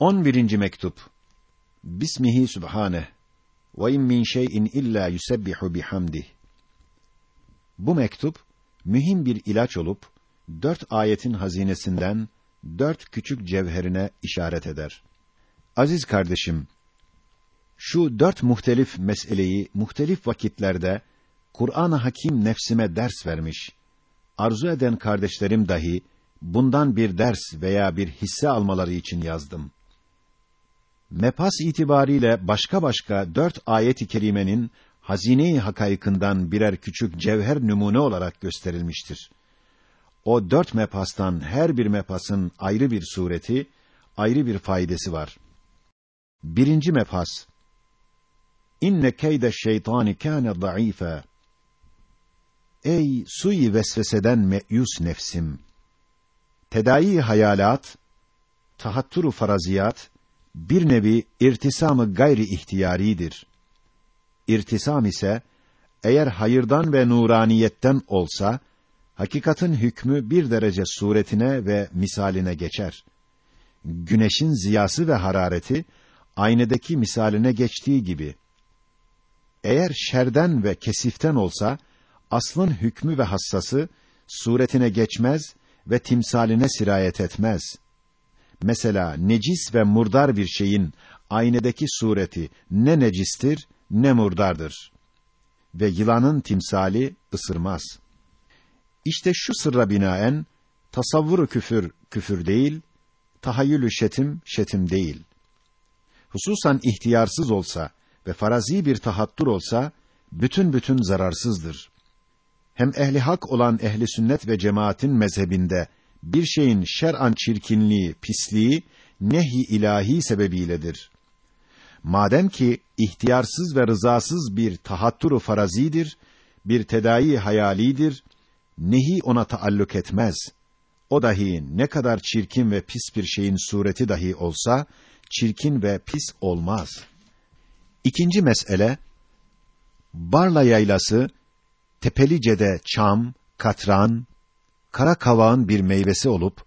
11. mektup. Bismihi Sübhane. Ve in min şey'in illa yusebbihu bihamdih. Bu mektup mühim bir ilaç olup dört ayetin hazinesinden dört küçük cevherine işaret eder. Aziz kardeşim, şu dört muhtelif meseleyi muhtelif vakitlerde Kur'an-ı Hakim nefsime ders vermiş. Arzu eden kardeşlerim dahi bundan bir ders veya bir hisse almaları için yazdım. Mepas itibariyle başka başka dört ayet-i kerimenin hazine-i hakaykından birer küçük cevher numune olarak gösterilmiştir. O dört mepastan her bir mepasın ayrı bir sureti, ayrı bir faydası var. Birinci mepas. İnne keyde şeytani kâne zayıfe. Ey sui vesveseden meyus nefsim! Tedai hayalat, tahatturu faraziyat, bir nevi irtisamı gayri ihtiyaridir. İrtisam ise, eğer hayırdan ve nuraniyetten olsa, hakikatin hükmü bir derece suretine ve misaline geçer. Güneşin ziyası ve harareti, aynadaki misaline geçtiği gibi. Eğer şerden ve kesiften olsa, aslın hükmü ve hassası, suretine geçmez ve timsaline sirayet etmez. Mesela necis ve murdar bir şeyin aynedeki sureti ne necistir ne murdardır. Ve yılanın timsali ısırmaz. İşte şu sırra binaen tasavvuru küfür küfür değil, tahayyülü şetim şetim değil. Hususan ihtiyarsız olsa ve farazi bir tahattur olsa bütün bütün zararsızdır. Hem ehli hak olan ehli sünnet ve cemaatin mezhebinde bir şeyin şer'an çirkinliği, pisliği nehi ilahi sebebiyledir. Madem ki ihtiyarsız ve rızasız bir tahatturu farazidir, bir tedai hayalidir, nehi ona taalluk etmez. O dahi ne kadar çirkin ve pis bir şeyin sureti dahi olsa, çirkin ve pis olmaz. İkinci mesele, Barla yaylası, Tepelice'de çam, katran, kara kavağın bir meyvesi olup,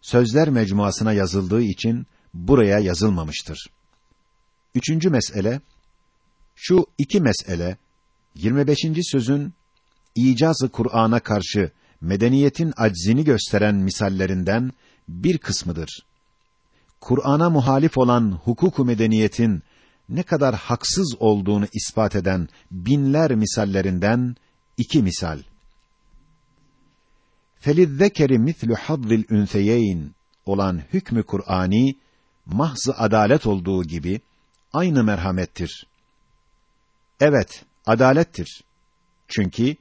sözler mecmuasına yazıldığı için buraya yazılmamıştır. Üçüncü mesele, şu iki mesele, 25. sözün icazı Kur'an'a karşı medeniyetin aczini gösteren misallerinden bir kısmıdır. Kur'an'a muhalif olan hukuku medeniyetin ne kadar haksız olduğunu ispat eden binler misallerinden iki misal. Felizzekeri mislu hazzil ünseyeyn olan hükmü Kur'ani mahz adalet olduğu gibi aynı merhamettir. Evet, adalettir. Çünkü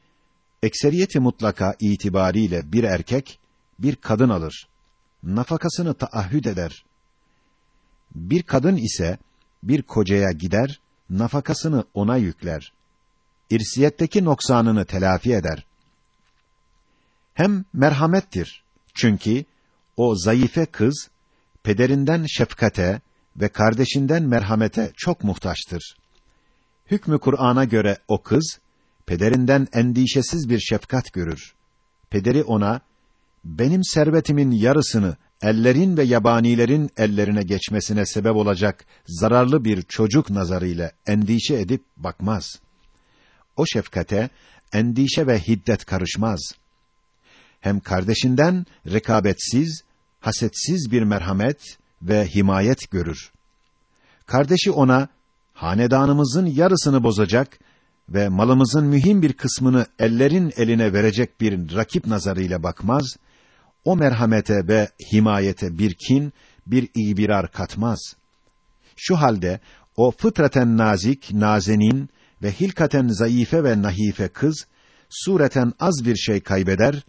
ekseriyeti mutlaka itibariyle bir erkek bir kadın alır. Nafakasını taahhüd eder. Bir kadın ise bir kocaya gider, nafakasını ona yükler. İrsiyetteki noksanını telafi eder. Hem merhamettir. Çünkü o zayıfe kız pederinden şefkate ve kardeşinden merhamete çok muhtaçtır. Hükmü Kur'an'a göre o kız pederinden endişesiz bir şefkat görür. Pederi ona benim servetimin yarısını ellerin ve yabanilerin ellerine geçmesine sebep olacak zararlı bir çocuk nazarıyla endişe edip bakmaz. O şefkate endişe ve hiddet karışmaz. Hem kardeşinden rekabetsiz, hasetsiz bir merhamet ve himayet görür. Kardeşi ona hanedanımızın yarısını bozacak ve malımızın mühim bir kısmını ellerin eline verecek bir rakip nazarıyla bakmaz, o merhamete ve himayete bir kin, bir ibirar katmaz. Şu halde o fıtraten nazik, nazenin ve hilkaten zayıfe ve nahife kız sureten az bir şey kaybeder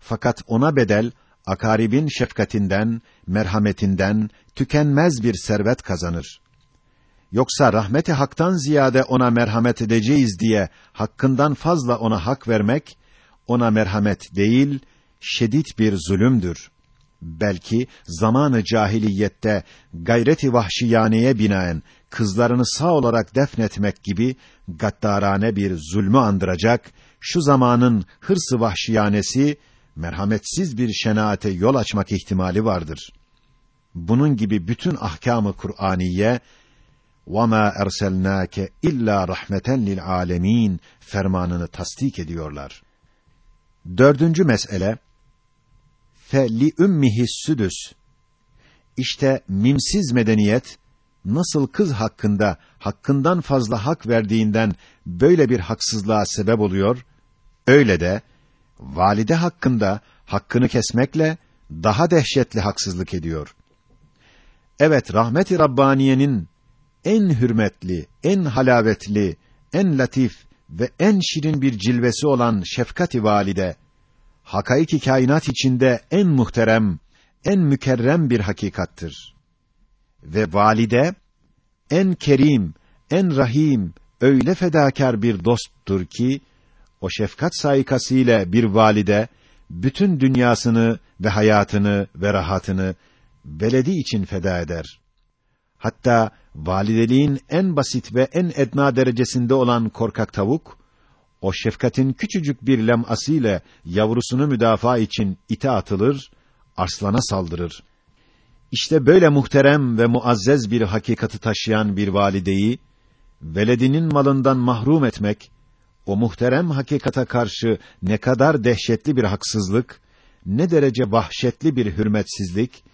fakat ona bedel akaribin şefkatinden, merhametinden tükenmez bir servet kazanır. Yoksa rahmeti haktan ziyade ona merhamet edeceğiz diye hakkından fazla ona hak vermek ona merhamet değil, şedid bir zulümdür. Belki zamanı cahiliyette gayreti vahşiyaneye binaen kızlarını sağ olarak defnetmek gibi gaddarane bir zulmü andıracak şu zamanın hırsı vahşiyanesi merhametsiz bir şenaate yol açmak ihtimali vardır. bunun gibi bütün ahkamı Kur'aniye وَمَا اَرْسَلْنَاكَ illa rahmeten lil alemin fermanını tasdik ediyorlar. Dördüncü mesele fe li ümmihi südüs İşte mimsiz medeniyet nasıl kız hakkında hakkından fazla hak verdiğinden böyle bir haksızlığa sebep oluyor, öyle de valide hakkında hakkını kesmekle daha dehşetli haksızlık ediyor. Evet, rahmet-i Rabbaniye'nin en hürmetli, en halavetli, en latif ve en şirin bir cilvesi olan şefkat-i valide, hakaiki kainat içinde en muhterem, en mükerrem bir hakikattır. Ve valide, en kerim, en rahim, öyle fedakar bir dosttur ki, o şefkat saikasıyla bir valide, bütün dünyasını ve hayatını ve rahatını, beledi için feda eder. Hatta valideliğin en basit ve en edna derecesinde olan korkak tavuk, o şefkatin küçücük bir lem'ası ile yavrusunu müdafaa için ite atılır, arslana saldırır. İşte böyle muhterem ve muazzez bir hakikati taşıyan bir valideyi, veledinin malından mahrum etmek, o muhterem hakikata karşı ne kadar dehşetli bir haksızlık, ne derece vahşetli bir hürmetsizlik,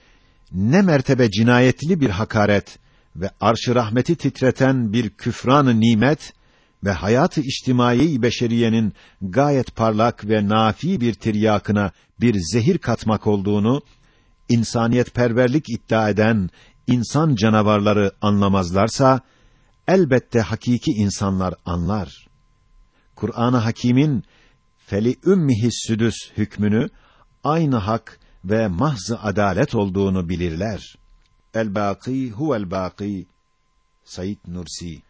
ne mertebe cinayetli bir hakaret ve arş-ı rahmeti titreten bir küfran-ı nimet ve hayatı içtimai beşeriyenin gayet parlak ve nafi bir tiryakına bir zehir katmak olduğunu insaniyet perverlik iddia eden insan canavarları anlamazlarsa elbette hakiki insanlar anlar. Kur'an-ı Hakîm'in feli ümmihi südüs hükmünü aynı hak ve mahz adalet olduğunu bilirler. El-Bâkî huvel bâkî Said Nursi